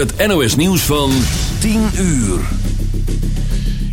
het NOS nieuws van 10 uur.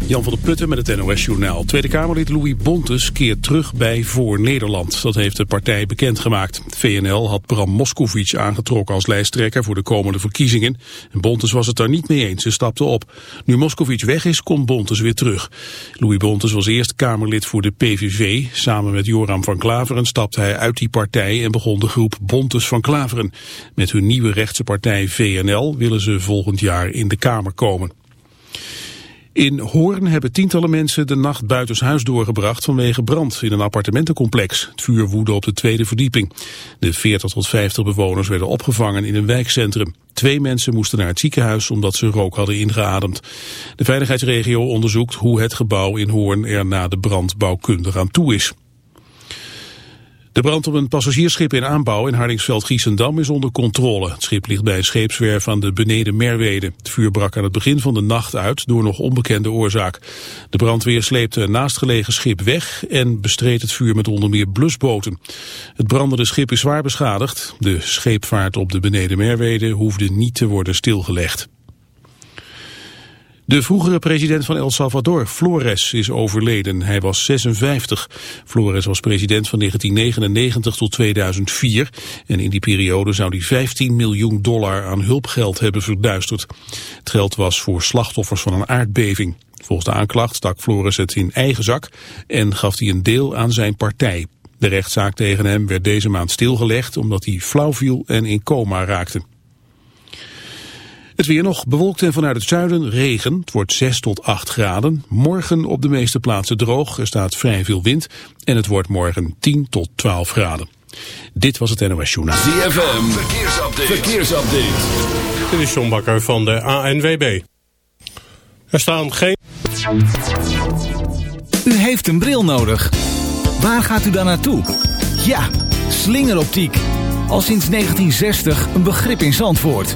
Jan van der Putten met het NOS-journaal. Tweede Kamerlid Louis Bontes keert terug bij Voor Nederland. Dat heeft de partij bekendgemaakt. VNL had Bram Moskovic aangetrokken als lijsttrekker voor de komende verkiezingen. En Bontes was het daar niet mee eens en stapte op. Nu Moskovic weg is, komt Bontes weer terug. Louis Bontes was eerst Kamerlid voor de PVV. Samen met Joram van Klaveren stapte hij uit die partij en begon de groep Bontes van Klaveren. Met hun nieuwe rechtse partij VNL willen ze volgend jaar in de Kamer komen. In Hoorn hebben tientallen mensen de nacht buitenshuis doorgebracht vanwege brand in een appartementencomplex. Het vuur woedde op de tweede verdieping. De 40 tot 50 bewoners werden opgevangen in een wijkcentrum. Twee mensen moesten naar het ziekenhuis omdat ze rook hadden ingeademd. De veiligheidsregio onderzoekt hoe het gebouw in Hoorn er na de brand bouwkundig aan toe is. De brand op een passagiersschip in aanbouw in Hardingsveld-Giessendam is onder controle. Het schip ligt bij een scheepswerf aan de beneden Merwede. Het vuur brak aan het begin van de nacht uit door nog onbekende oorzaak. De brandweer sleepte een naastgelegen schip weg en bestreed het vuur met onder meer blusboten. Het brandende schip is zwaar beschadigd. De scheepvaart op de beneden Merwede hoefde niet te worden stilgelegd. De vroegere president van El Salvador, Flores, is overleden. Hij was 56. Flores was president van 1999 tot 2004. En in die periode zou hij 15 miljoen dollar aan hulpgeld hebben verduisterd. Het geld was voor slachtoffers van een aardbeving. Volgens de aanklacht stak Flores het in eigen zak en gaf hij een deel aan zijn partij. De rechtszaak tegen hem werd deze maand stilgelegd omdat hij flauw viel en in coma raakte. Het weer nog bewolkt en vanuit het zuiden regen. Het wordt 6 tot 8 graden. Morgen op de meeste plaatsen droog. Er staat vrij veel wind. En het wordt morgen 10 tot 12 graden. Dit was het NOS Journaal. ZFM, verkeersupdate. verkeersupdate. Dit is John Bakker van de ANWB. Er staan geen... U heeft een bril nodig. Waar gaat u dan naartoe? Ja, slingeroptiek. Al sinds 1960 een begrip in Zandvoort.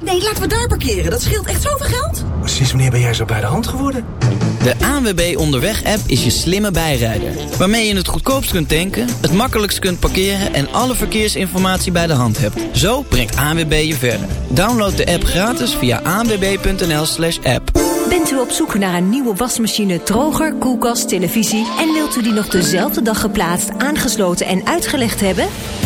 Nee, laten we daar parkeren. Dat scheelt echt zoveel geld. Sinds wanneer ben jij zo bij de hand geworden? De ANWB Onderweg-app is je slimme bijrijder. Waarmee je het goedkoopst kunt tanken, het makkelijkst kunt parkeren... en alle verkeersinformatie bij de hand hebt. Zo brengt ANWB je verder. Download de app gratis via anwb.nl slash app. Bent u op zoek naar een nieuwe wasmachine, droger, koelkast, televisie... en wilt u die nog dezelfde dag geplaatst, aangesloten en uitgelegd hebben?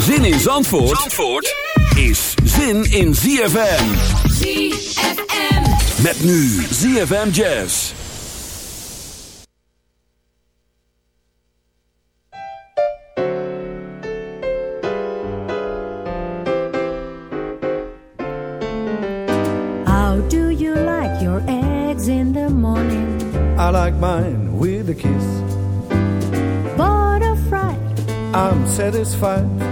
Zin in Zandvoort, Zandvoort is zin in ZFM. ZFM. Met nu ZFM Jazz. How do you like your eggs in the morning? I like mine with a kiss. Bored or fried? I'm satisfied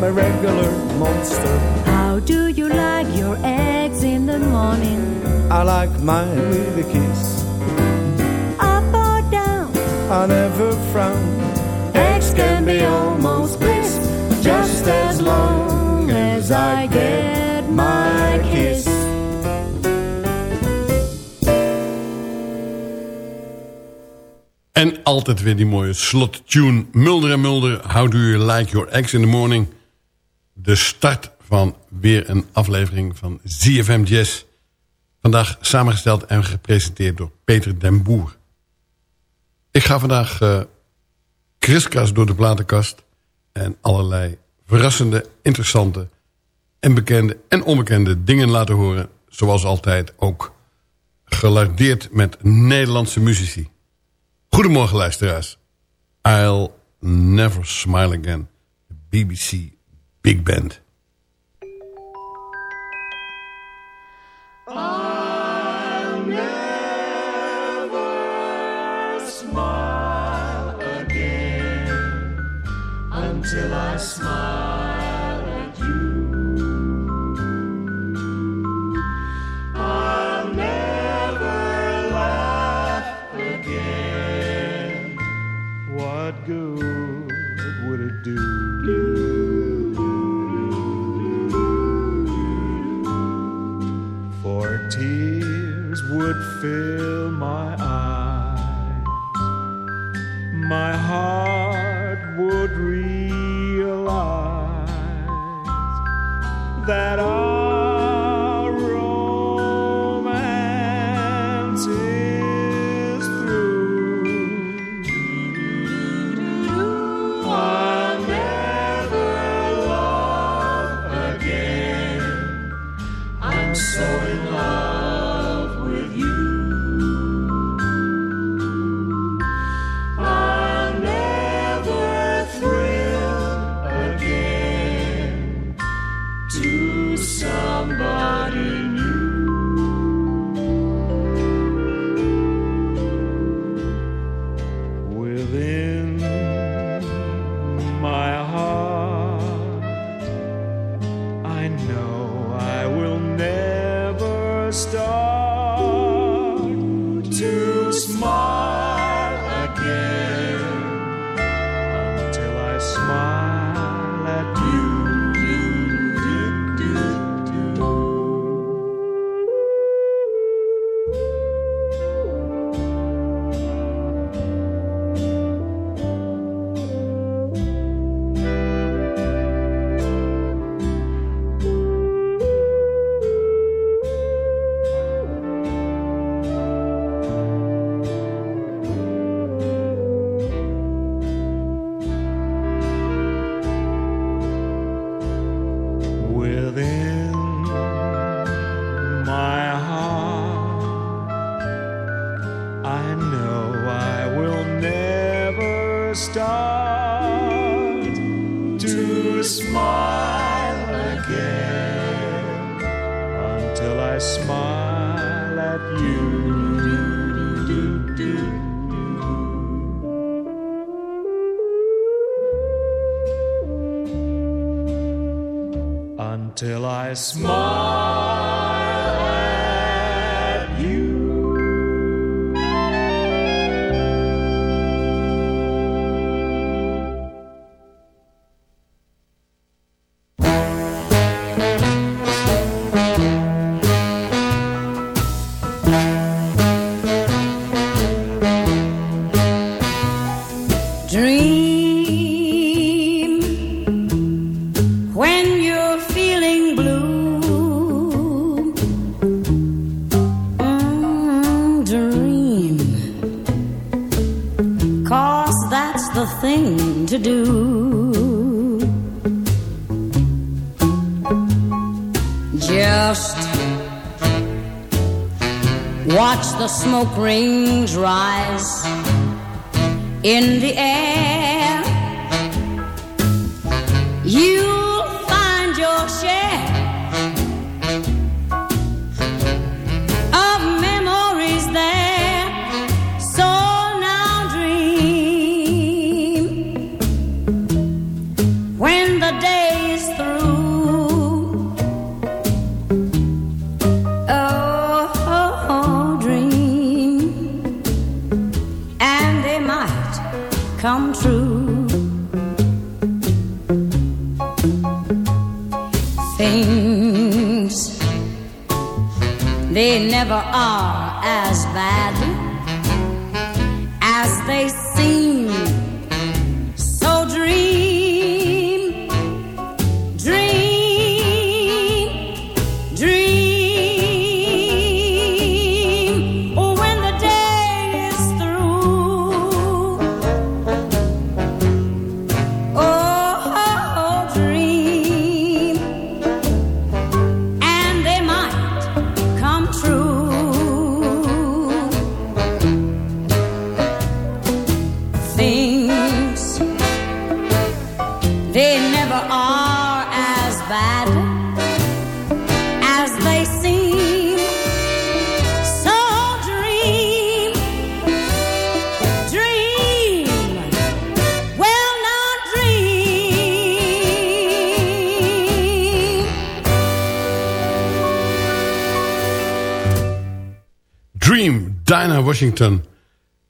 I'm a regular monster. How do you like your eggs in the morning? I like mine with a kiss. Up or down? I never frown. Eggs can be almost bliss, just as long as I get my kiss. En altijd weer die mooie slot tune. Mulder en Mulder, How Do You Like Your Eggs in the Morning. De start van weer een aflevering van ZFM Jazz. Vandaag samengesteld en gepresenteerd door Peter den Boer. Ik ga vandaag uh, kriskras door de platenkast... en allerlei verrassende, interessante en bekende en onbekende dingen laten horen. Zoals altijd ook gelardeerd met Nederlandse muzici. Goedemorgen luisteraars. I'll Never Smile Again. BBC Big Band. I'll never smile again until I smile Mm, thing to do. Just watch the smoke rings rise in the air. You'll Dinah Washington.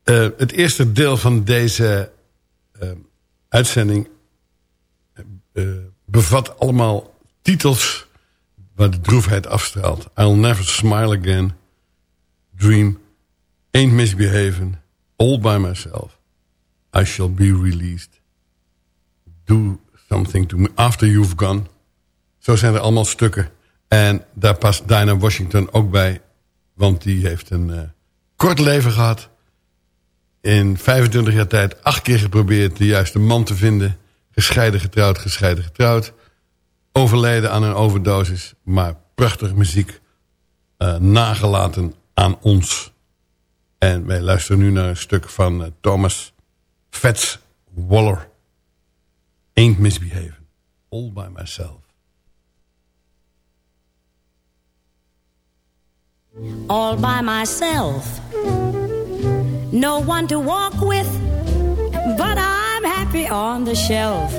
Eh, het eerste deel van deze eh, uitzending eh, bevat allemaal titels waar de droefheid afstraalt. I'll Never Smile Again, Dream, Ain't Misbehaving, All By Myself, I Shall Be Released, Do Something To Me, After You've Gone. Zo zijn er allemaal stukken. En daar past Dinah Washington ook bij, want die heeft een kort leven gehad. In 25 jaar tijd acht keer geprobeerd de juiste man te vinden. Gescheiden getrouwd, gescheiden getrouwd. Overleden aan een overdosis. Maar prachtige muziek eh, nagelaten aan ons. En wij luisteren nu naar een stuk van eh, Thomas Fats Waller. Ain't Misbehaving. All by myself. All by myself. No one to walk with, but I'm happy on the shelf.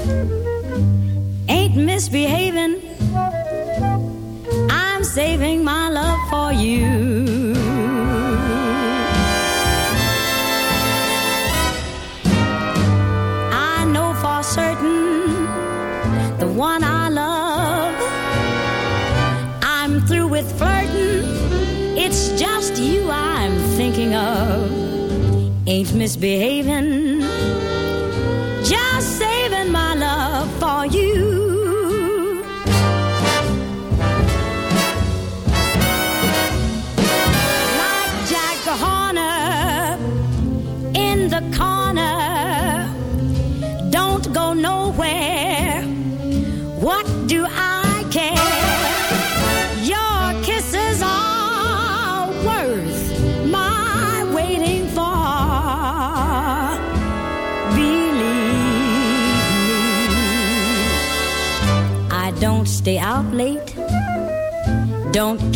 Ain't misbehaving, I'm saving my love for you. Of. Ain't misbehaving. Just saving my love for you.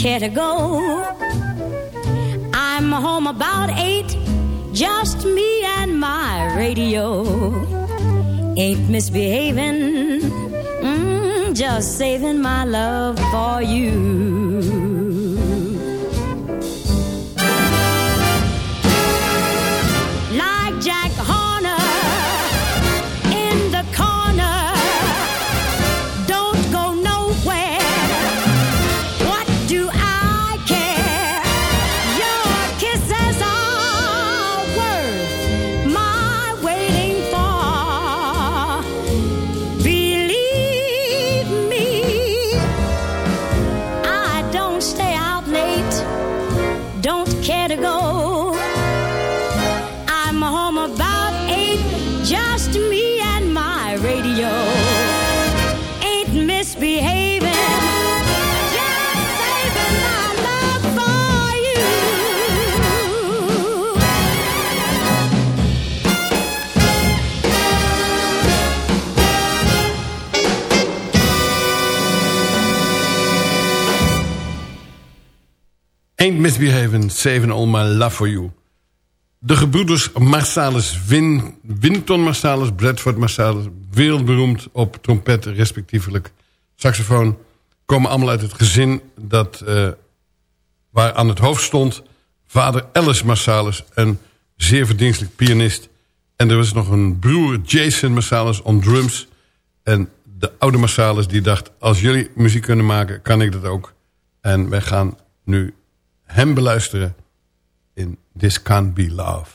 Care to go. I'm home about eight. Just me and my radio. Ain't misbehaving. Mm, just saving my love for you. Misbehaving, Saving All My Love For You. De gebroeders Marsalis, Win, Winton Marsalis, Bradford Marsalis... wereldberoemd op trompet, respectievelijk saxofoon... komen allemaal uit het gezin dat, eh, waar aan het hoofd stond... vader Alice Marsalis, een zeer verdienstelijk pianist... en er was nog een broer Jason Marsalis on drums... en de oude Marsalis die dacht... als jullie muziek kunnen maken, kan ik dat ook. En wij gaan nu hem beluisteren in This Can't Be Love.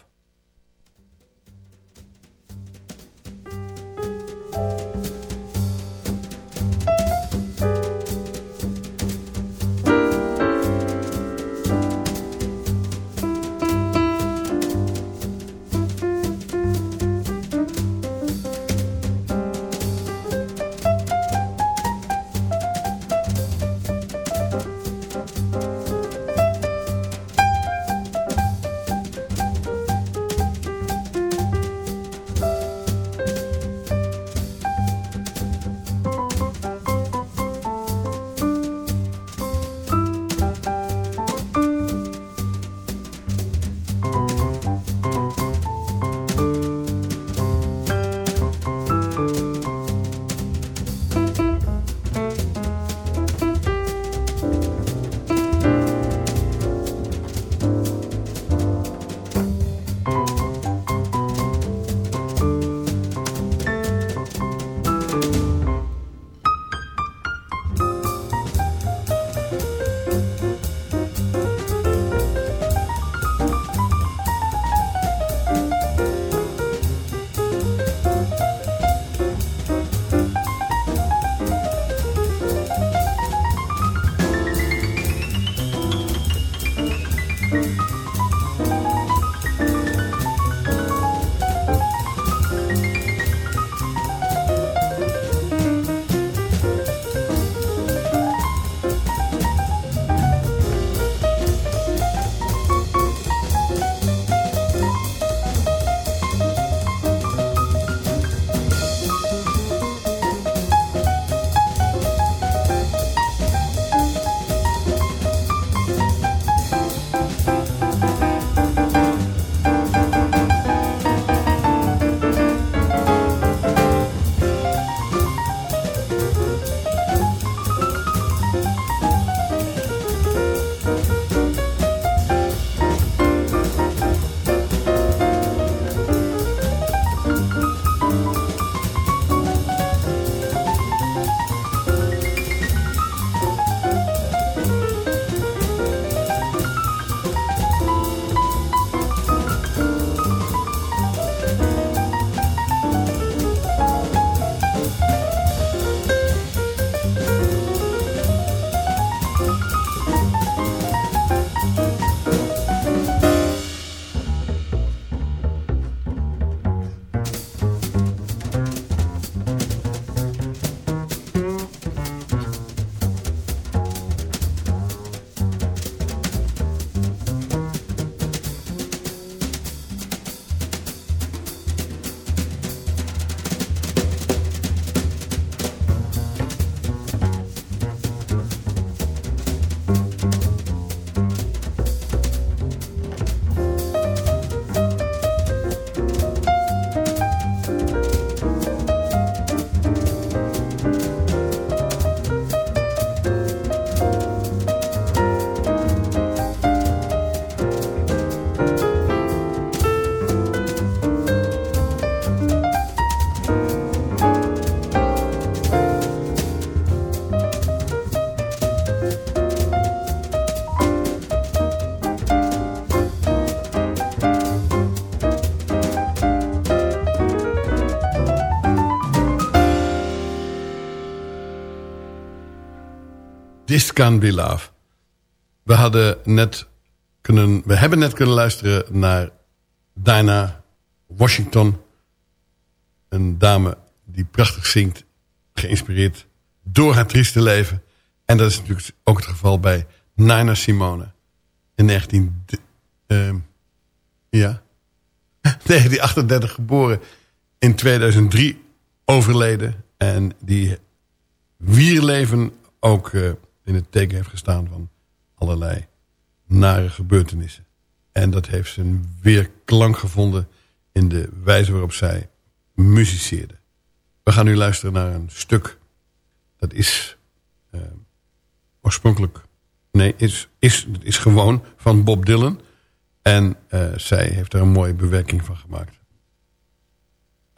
Can. We, hadden net kunnen, we hebben net kunnen luisteren naar Dinah Washington. Een dame die prachtig zingt, geïnspireerd door haar trieste leven. En dat is natuurlijk ook het geval bij Nina Simone. In 19, uh, ja, 1938 geboren, in 2003 overleden. En die wierleven ook uh, in het teken heeft gestaan van allerlei nare gebeurtenissen. En dat heeft zijn weerklank gevonden in de wijze waarop zij muziceerde. We gaan nu luisteren naar een stuk. Dat is uh, oorspronkelijk... Nee, is, is, is gewoon van Bob Dylan. En uh, zij heeft er een mooie bewerking van gemaakt.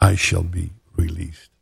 I shall be released.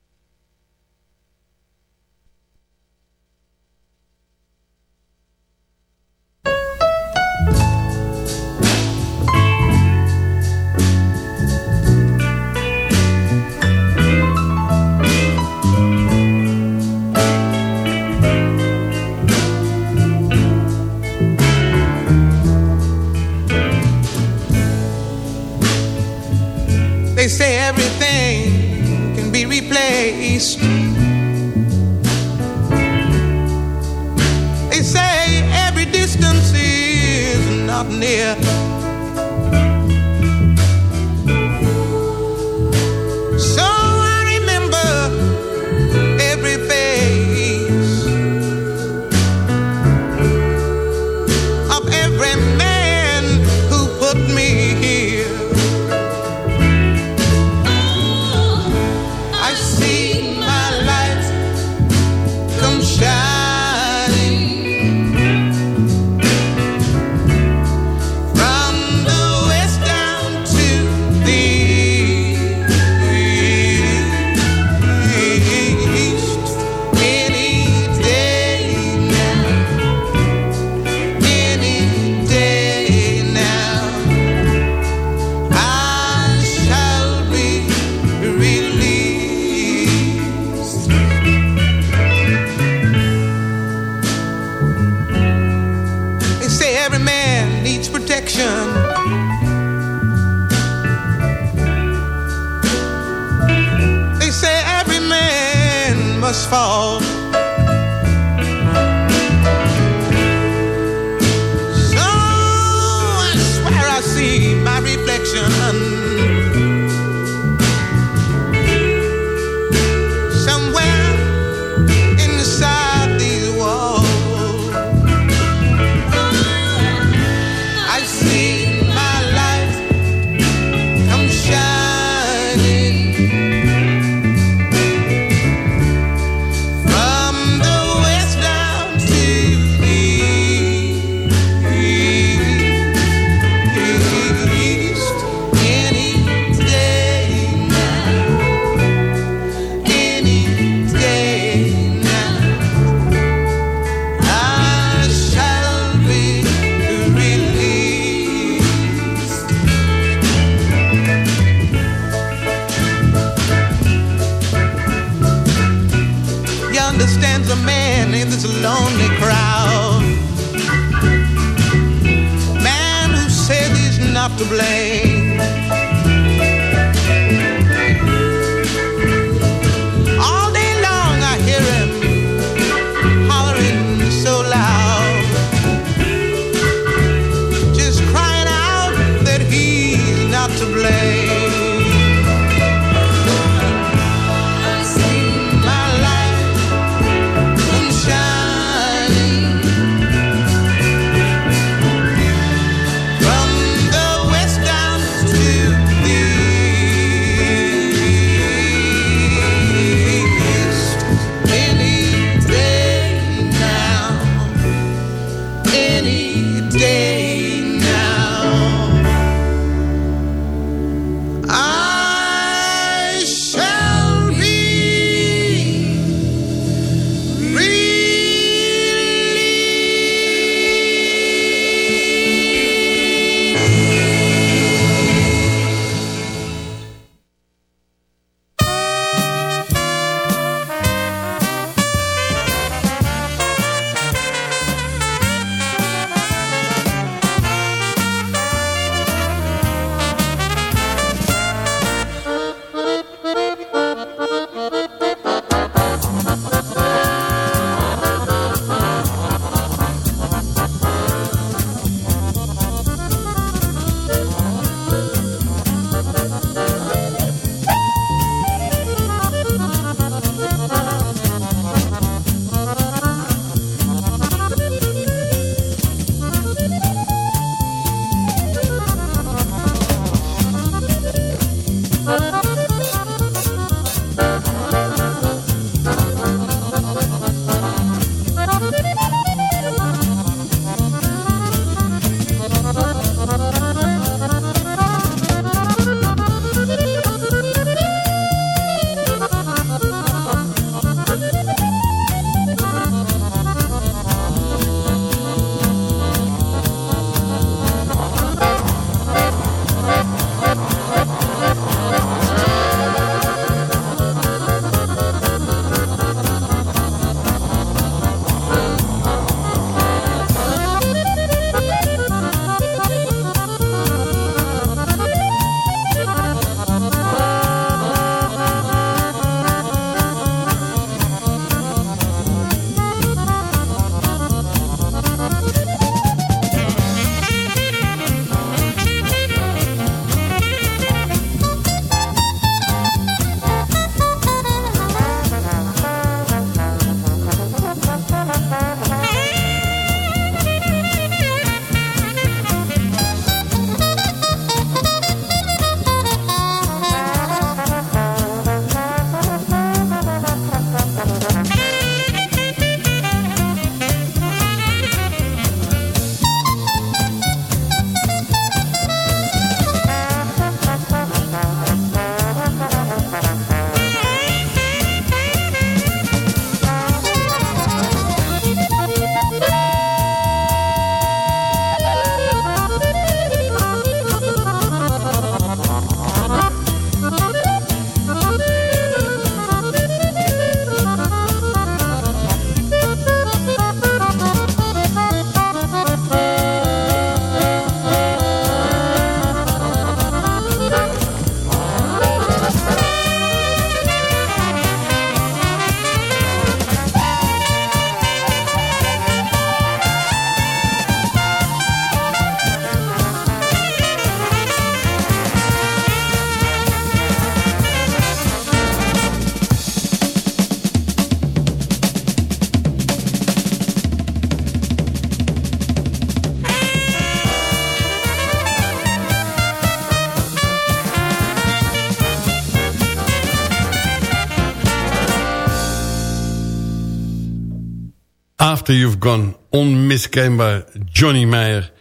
After You've Gone, onmiskenbaar Johnny Meyer.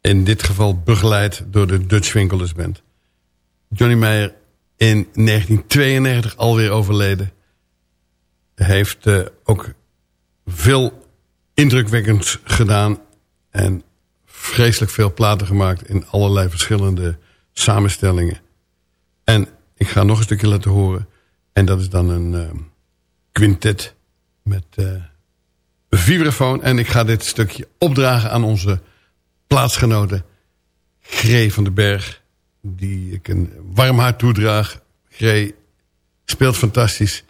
In dit geval begeleid door de Dutch Winkelers Band. Johnny Meyer in 1992 alweer overleden. Heeft uh, ook veel indrukwekkends gedaan. En vreselijk veel platen gemaakt in allerlei verschillende samenstellingen. En ik ga nog een stukje laten horen. En dat is dan een uh, quintet met uh, vibrafoon. En ik ga dit stukje opdragen aan onze plaatsgenoten Gree van den Berg. Die ik een warm hart toedraag. Gree speelt fantastisch.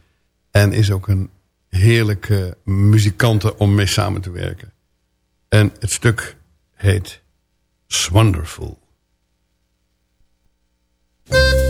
En is ook een heerlijke muzikante om mee samen te werken. En het stuk heet Swonderful. Wonderful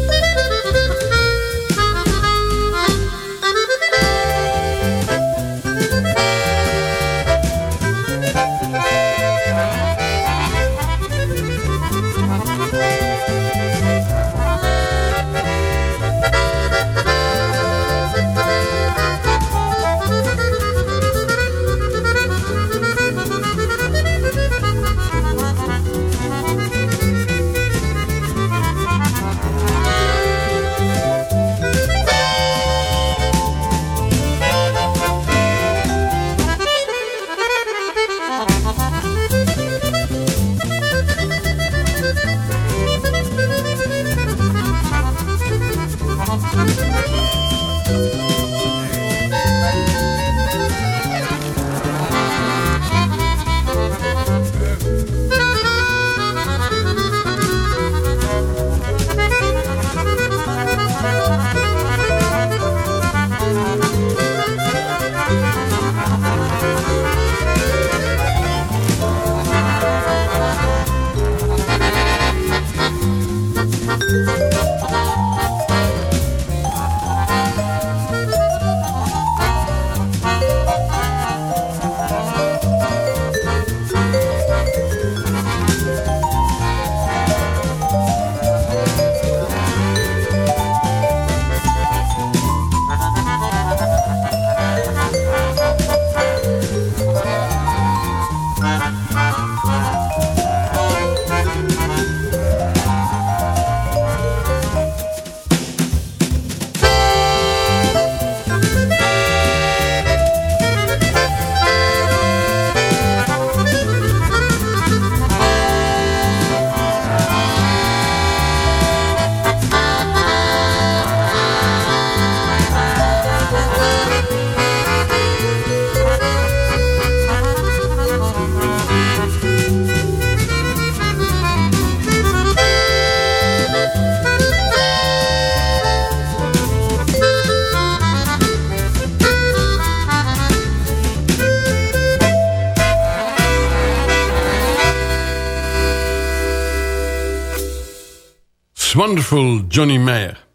Johnny Mayer.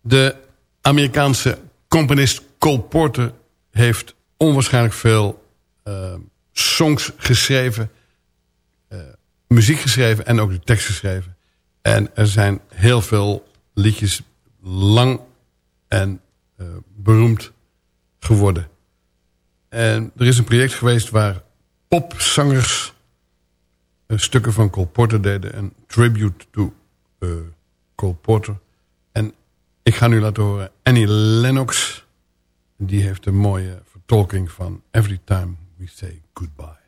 De Amerikaanse componist Cole Porter heeft onwaarschijnlijk veel uh, songs geschreven, uh, muziek geschreven en ook de tekst geschreven. En er zijn heel veel liedjes lang en uh, beroemd geworden. En er is een project geweest waar popzangers stukken van Cole Porter deden. Een tribute to Cole Porter. En ik ga nu laten horen Annie Lennox. Die heeft een mooie vertolking van Every Time We Say Goodbye.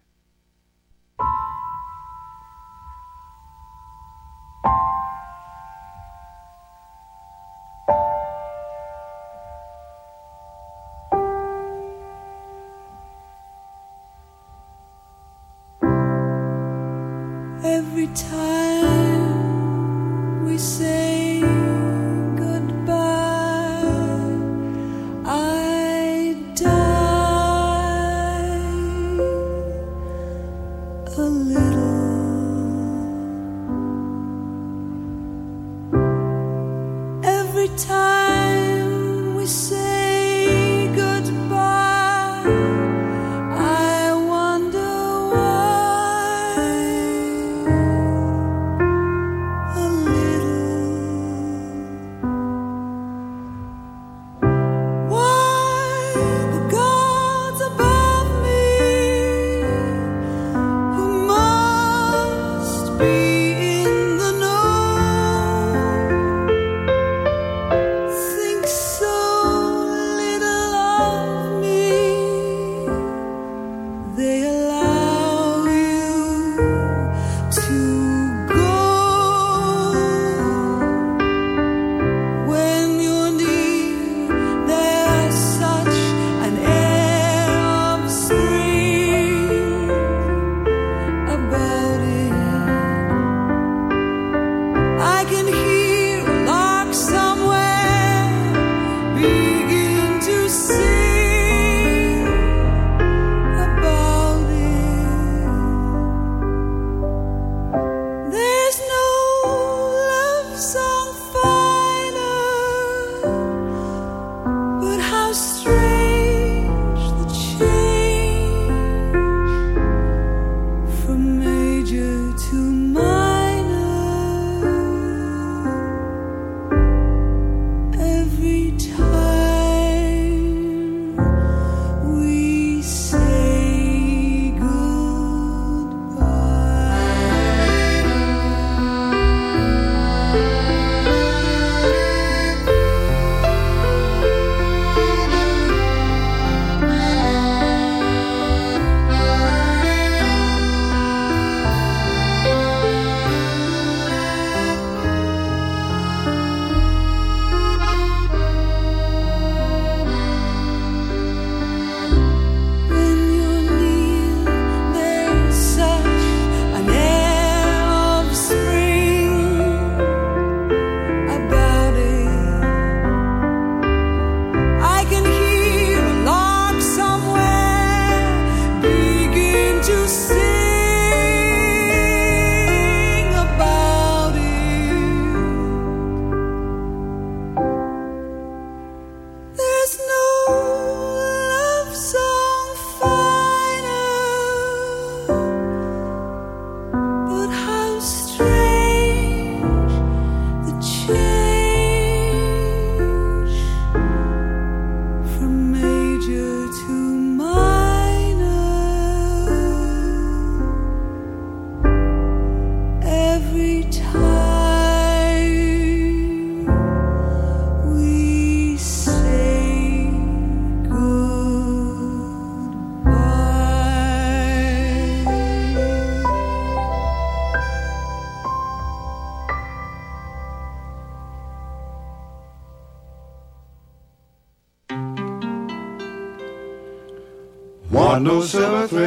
Every time we say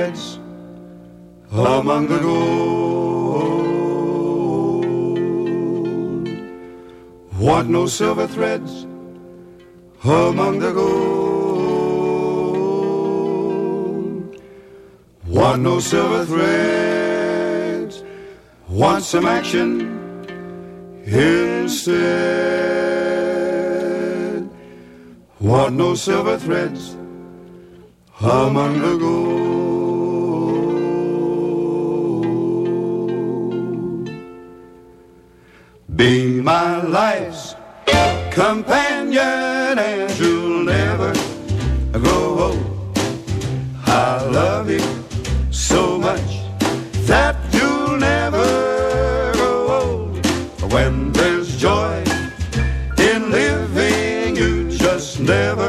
threads among the gold. Want no silver threads among the gold. Want no silver threads. Want some action instead. Want no silver threads among the gold. My life's companion and you'll never grow old. I love you so much that you'll never grow old. When there's joy in living, you just never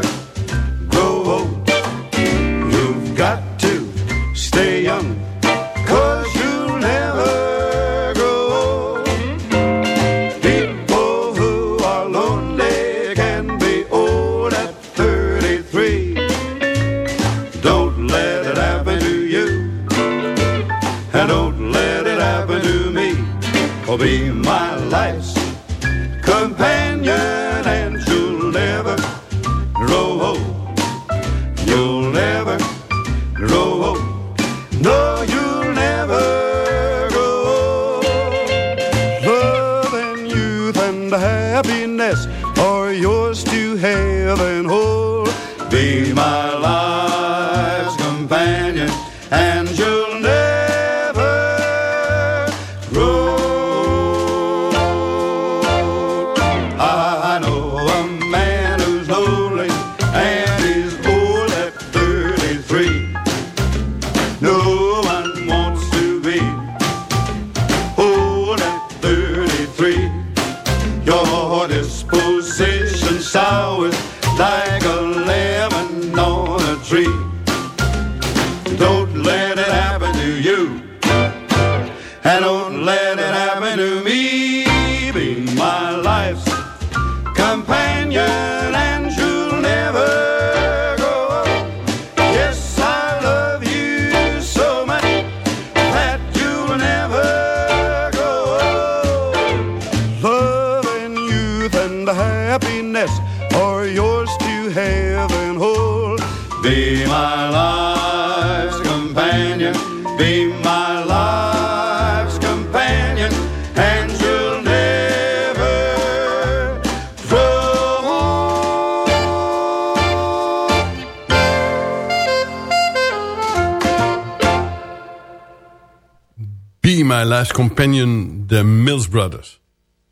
Brothers.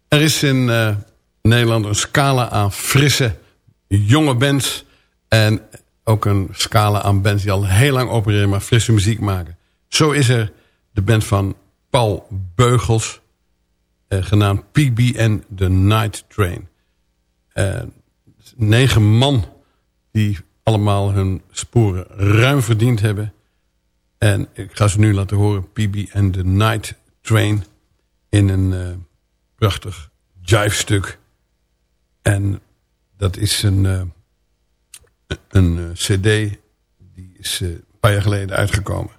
Er is in eh, Nederland een scala aan frisse, jonge bands... en ook een scala aan bands die al heel lang opereren... maar frisse muziek maken. Zo is er de band van Paul Beugels... eh, genaamd PBN The Night Train. Eh, negen man die allemaal hun sporen ruim verdiend hebben... En ik ga ze nu laten horen. PB and the Night Train. In een eh, prachtig jive-stuk. En dat is een, eh, een eh, cd. Die is een paar jaar geleden uitgekomen.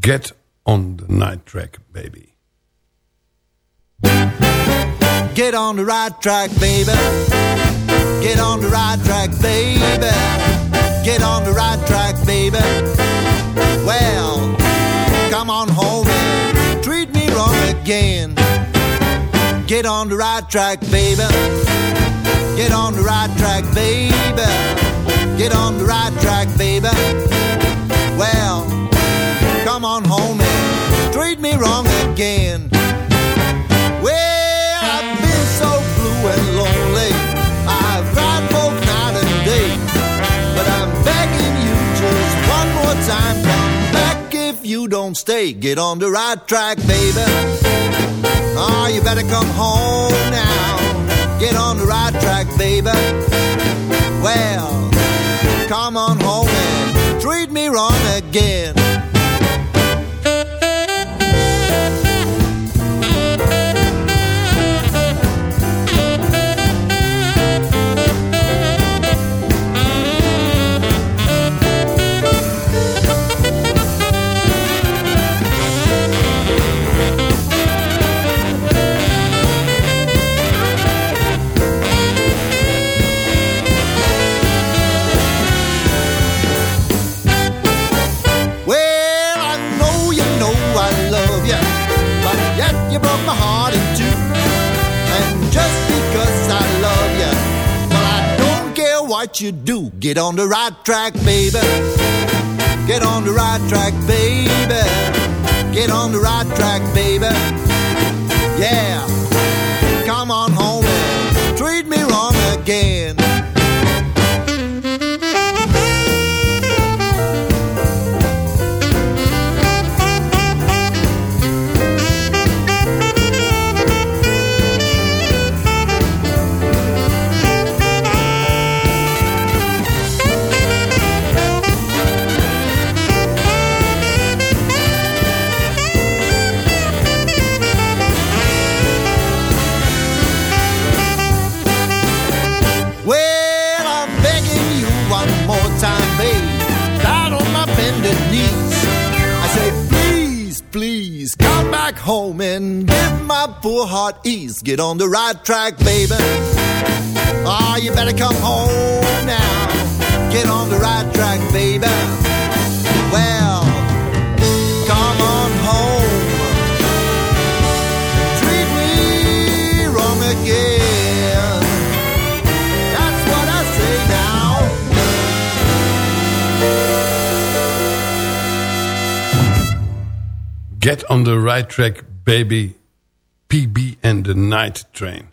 Get on the Night Track, baby. Get on the right track, baby. Get on the right track, baby. Get on the right track, baby. Well, come on home again. Get on the right track, baby. Get on the right track, baby. Get on the right track, baby. Well, come on home and treat me wrong again. Well, I've been so blue and lonely. I've cried both night and day. But I'm begging you just one more time. You don't stay. Get on the right track, baby. Oh, you better come home now. Get on the right track, baby. Well, come on home and treat me wrong again. What you do. Get on the right track, baby. Get on the right track, baby. Get on the right track, baby. Yeah. Come on home and treat me wrong again. Heart ease. Get on the right track, baby. Ah, you better come home now. Get on the right track, baby. Well, come on home. Treat me wrong again. That's what I say now. Get on the right track, baby. PB and the Night Train.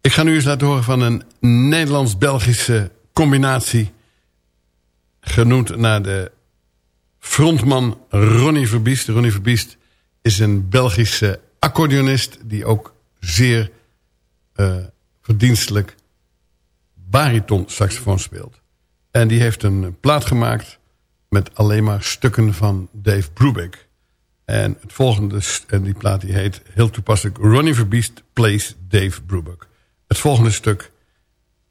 Ik ga nu eens laten horen van een Nederlands-Belgische combinatie. Genoemd naar de frontman Ronnie Verbiest. Ronnie Verbiest is een Belgische accordeonist... die ook zeer eh, verdienstelijk bariton saxofoon speelt. En die heeft een plaat gemaakt met alleen maar stukken van Dave Brubeck. En het volgende, en die plaat die heet heel toepasselijk... Ronnie Verbiest plays Dave Brubeck. Het volgende stuk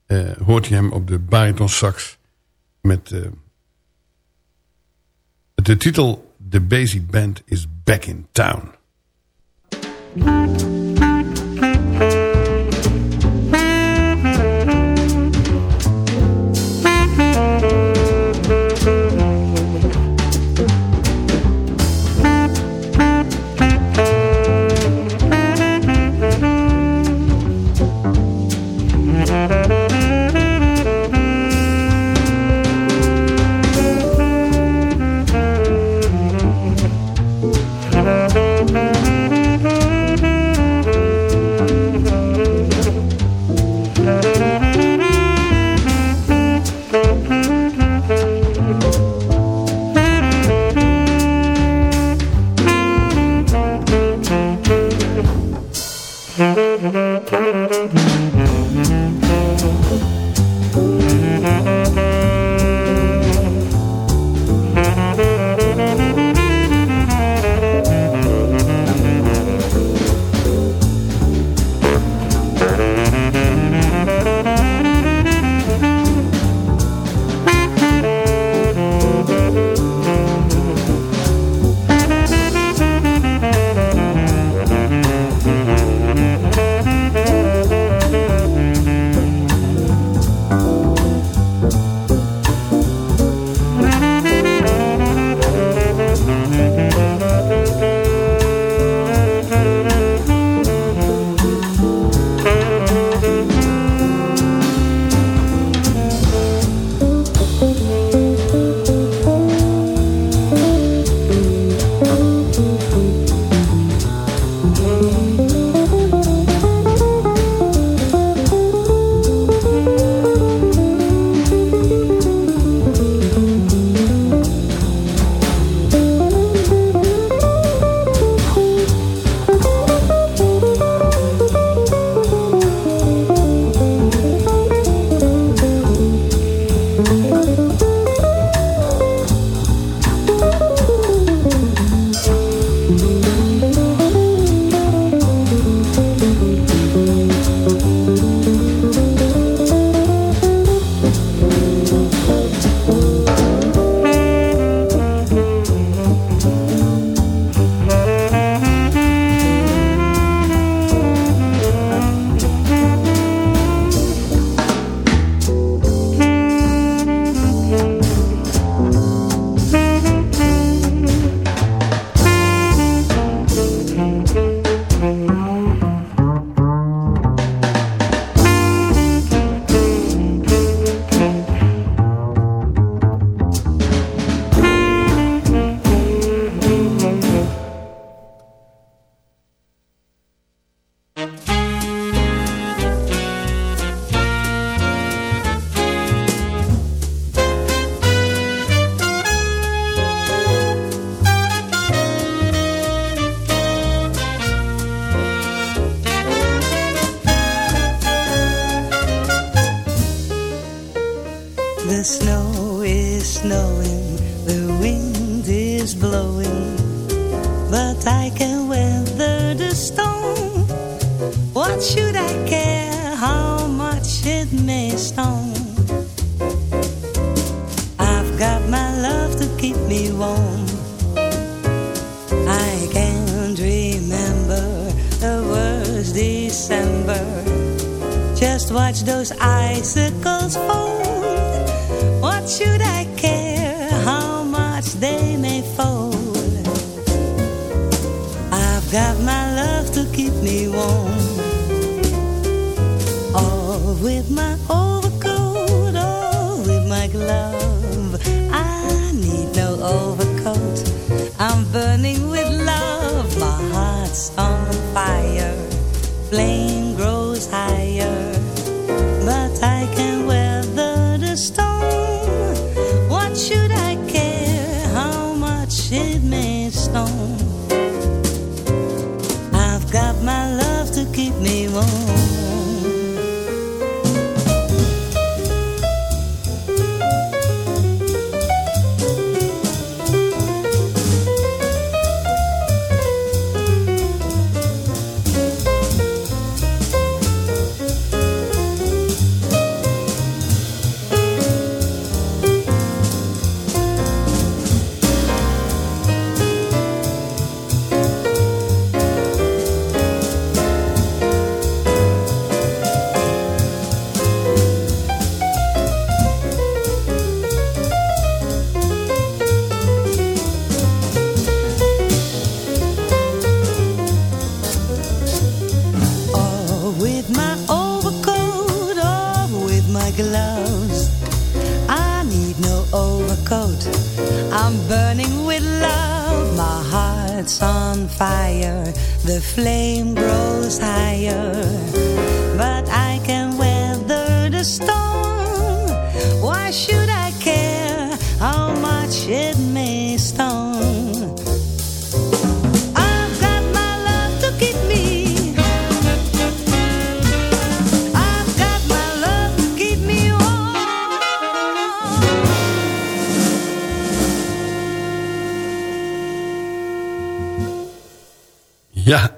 eh, hoort je hem op de bariton sax... met eh, de titel The Basic Band is Back in Town. Just watch those icicles fold. What should I care how much they may fold? I've got my love to keep me warm. All with my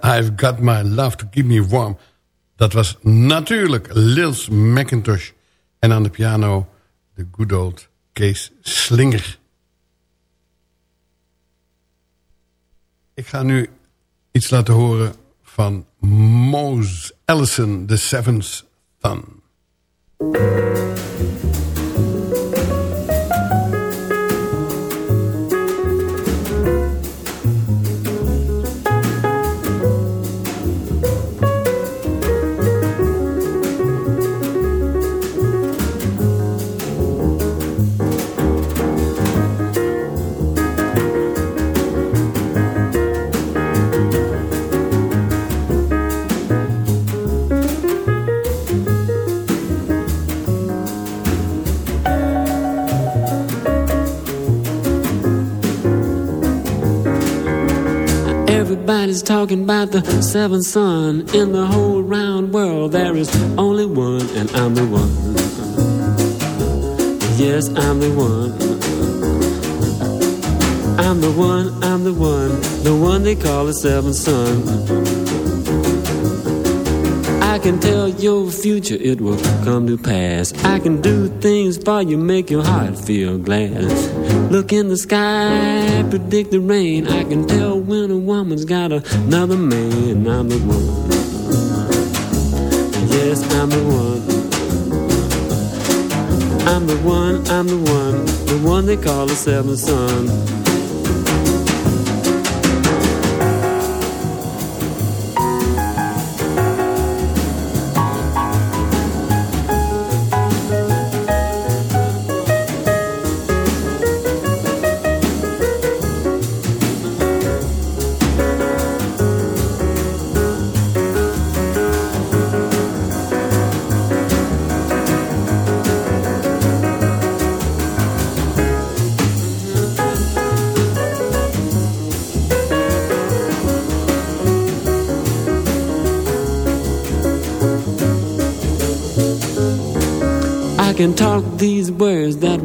I've got my love to keep me warm. Dat was natuurlijk Lils McIntosh. En aan de piano de good old Kees Slinger. Ik ga nu iets laten horen van Mose Allison, The Seventh Son. Everybody's talking about the seventh son in the whole round world. There is only one, and I'm the one. Yes, I'm the one. I'm the one, I'm the one, the one they call the seventh son. I can tell your future, it will come to pass. I can do things for you, make your heart feel glad. Look in the sky, predict the rain. I can tell when a woman's got another man. I'm the one. Yes, I'm the one. I'm the one, I'm the one, the one they call the seventh son.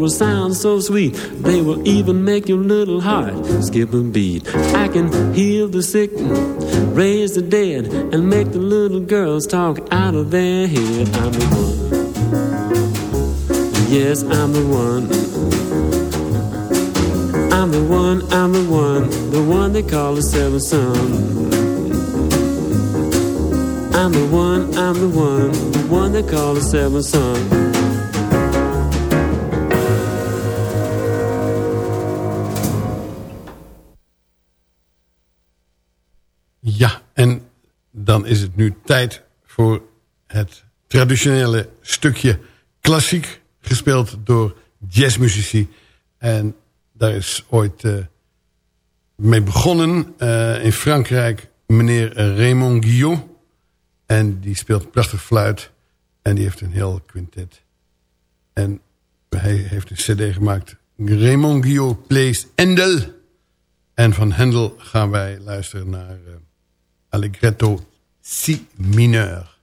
Will sound so sweet. They will even make your little heart skip a beat. I can heal the sick, raise the dead, and make the little girls talk out of their head. I'm the one. Yes, I'm the one. I'm the one, I'm the one, the one they call the seventh son. I'm the one, I'm the one, the one they call the seventh son. Nu tijd voor het traditionele stukje klassiek gespeeld door jazzmuzici. En daar is ooit uh, mee begonnen uh, in Frankrijk meneer Raymond Guillot. En die speelt prachtig fluit en die heeft een heel quintet. En hij heeft een cd gemaakt, Raymond Guillot plays Endel. En van Hendel gaan wij luisteren naar uh, Allegretto Si mineur.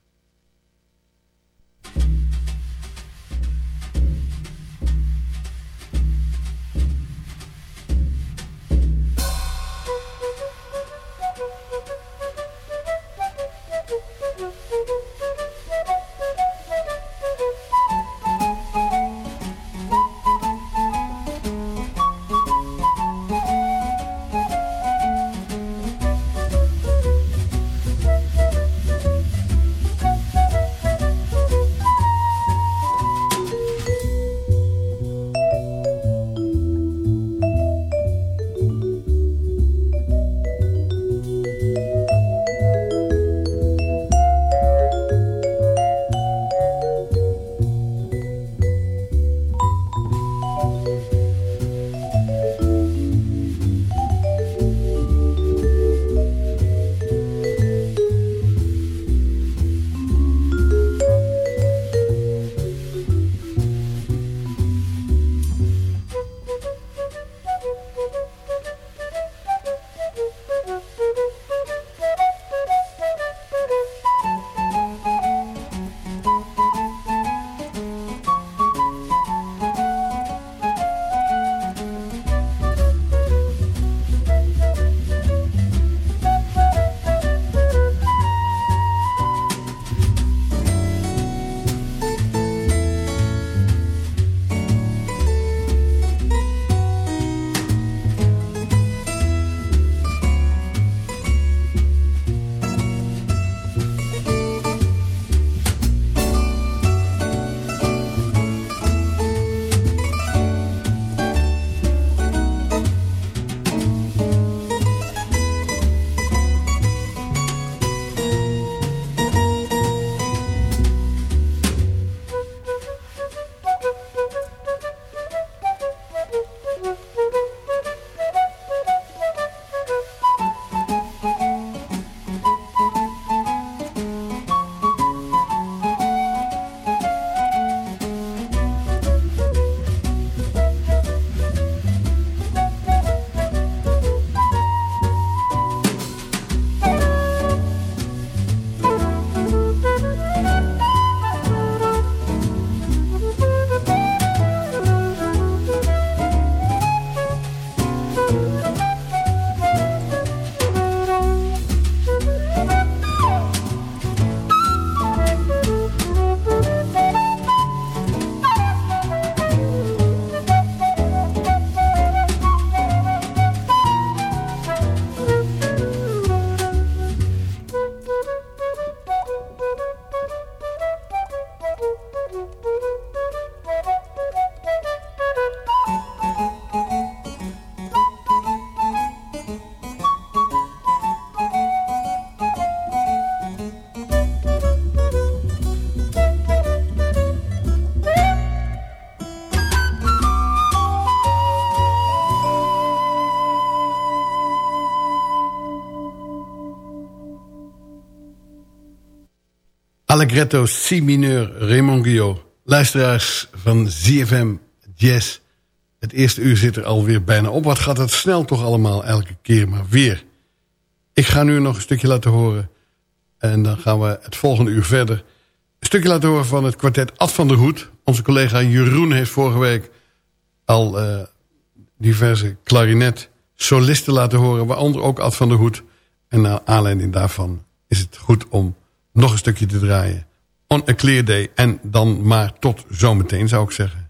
Allegretto Si mineur Raymond Guillot. Luisteraars van ZFM Jazz. Het eerste uur zit er alweer bijna op. Wat gaat het snel toch allemaal elke keer maar weer. Ik ga nu nog een stukje laten horen. En dan gaan we het volgende uur verder. stukje laten horen van het kwartet Ad van der Hoed. Onze collega Jeroen heeft vorige week al uh, diverse klarinet solisten laten horen. Waaronder ook Ad van der Hoed. En naar aanleiding daarvan is het goed om nog een stukje te draaien. On a clear day. En dan maar tot zometeen zou ik zeggen.